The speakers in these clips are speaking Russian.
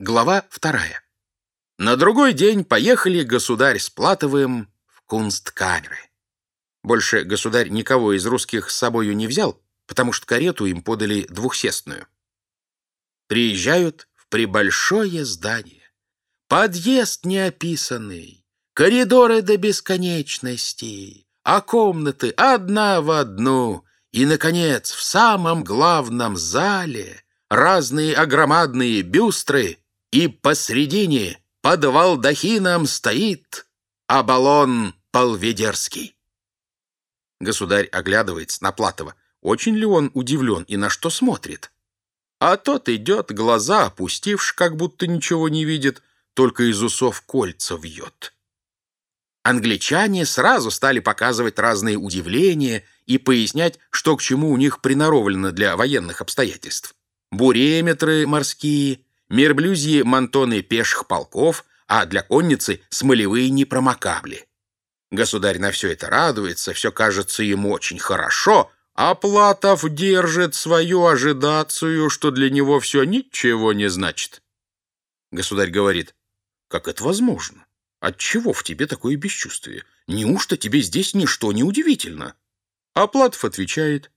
Глава вторая. На другой день поехали государь с Платовым в кунсткамеры. Больше государь никого из русских с собою не взял, потому что карету им подали двухсестную. Приезжают в прибольшое здание. Подъезд неописанный, коридоры до бесконечности, а комнаты одна в одну. И, наконец, в самом главном зале разные огромадные бюстры — и посредине под валдахином стоит Абалон Полведерский. Государь оглядывается на Платова. Очень ли он удивлен и на что смотрит? А тот идет, глаза опустивши, как будто ничего не видит, только из усов кольца вьет. Англичане сразу стали показывать разные удивления и пояснять, что к чему у них приноровлено для военных обстоятельств. Буреметры морские, мерблюзьи мантоны пеших полков, а для конницы смолевые непромокабли. Государь на все это радуется, все кажется ему очень хорошо, а Платов держит свою ожидацию, что для него все ничего не значит. Государь говорит, как это возможно? Отчего в тебе такое бесчувствие? Неужто тебе здесь ничто не удивительно? А Платов отвечает,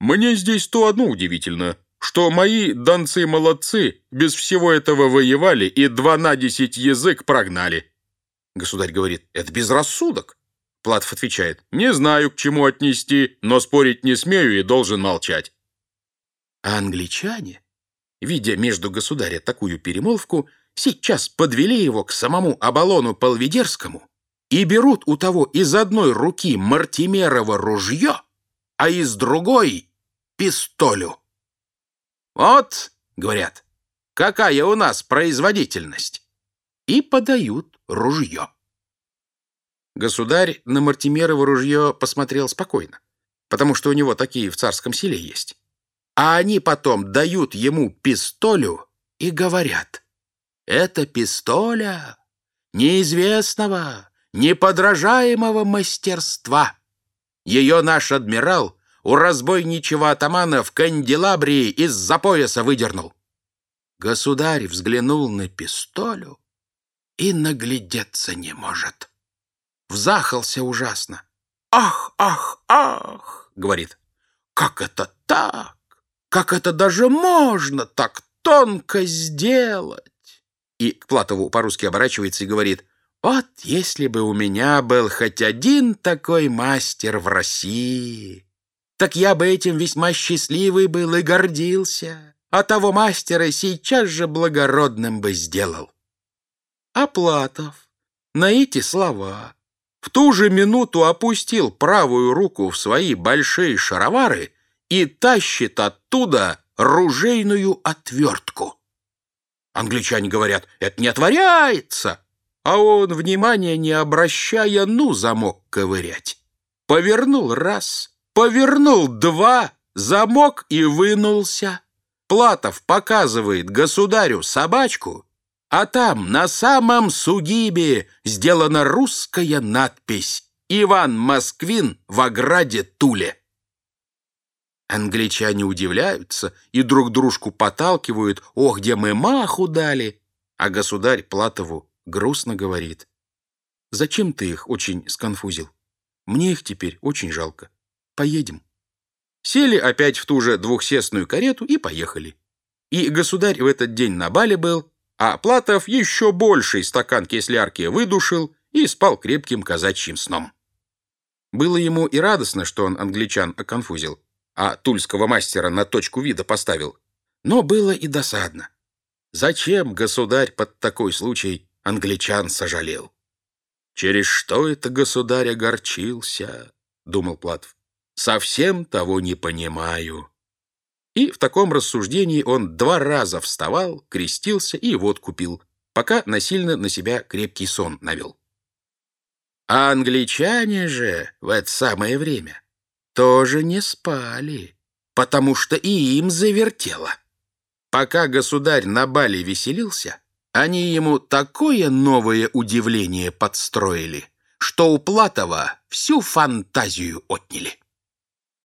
мне здесь то одно удивительно, что мои донцы-молодцы без всего этого воевали и два на десять язык прогнали. Государь говорит, это безрассудок. Платов отвечает, не знаю, к чему отнести, но спорить не смею и должен молчать. А англичане, видя между государя такую перемолвку, сейчас подвели его к самому Абалону Полведерскому и берут у того из одной руки Мартимерово ружье, а из другой — пистолю. «Вот», — говорят, — «какая у нас производительность!» И подают ружье. Государь на Мартимерово ружье посмотрел спокойно, потому что у него такие в царском селе есть. А они потом дают ему пистолю и говорят, «Это пистоля неизвестного, неподражаемого мастерства. Ее наш адмирал у разбойничего атамана в канделабрии из-за пояса выдернул. Государь взглянул на пистолю и наглядеться не может. Взахался ужасно. «Ах, ах, ах!» — говорит. «Как это так? Как это даже можно так тонко сделать?» И к Платову по-русски оборачивается и говорит. «Вот если бы у меня был хоть один такой мастер в России!» Так я бы этим весьма счастливый был и гордился, а того мастера сейчас же благородным бы сделал. А Платов на эти слова в ту же минуту опустил правую руку в свои большие шаровары и тащит оттуда ружейную отвертку. Англичане говорят, это не отворяется, а он, внимания не обращая, ну замок ковырять. Повернул раз — Повернул два, замок и вынулся. Платов показывает государю собачку, а там на самом сугибе сделана русская надпись «Иван Москвин в ограде Туле». Англичане удивляются и друг дружку поталкивают, «Ох, где мы маху дали!» А государь Платову грустно говорит, «Зачем ты их очень сконфузил? Мне их теперь очень жалко. Поедем. Сели опять в ту же двухсестную карету и поехали. И государь в этот день на бале был, а Платов еще больший стакан кислярки выдушил и спал крепким казачьим сном. Было ему и радостно, что он англичан оконфузил, а тульского мастера на точку вида поставил. Но было и досадно. Зачем государь под такой случай англичан сожалел? «Через что это государь огорчился?» — думал Платов совсем того не понимаю». И в таком рассуждении он два раза вставал, крестился и водку пил, пока насильно на себя крепкий сон навел. А англичане же в это самое время тоже не спали, потому что и им завертело. Пока государь на бале веселился, они ему такое новое удивление подстроили, что у Платова всю фантазию отняли.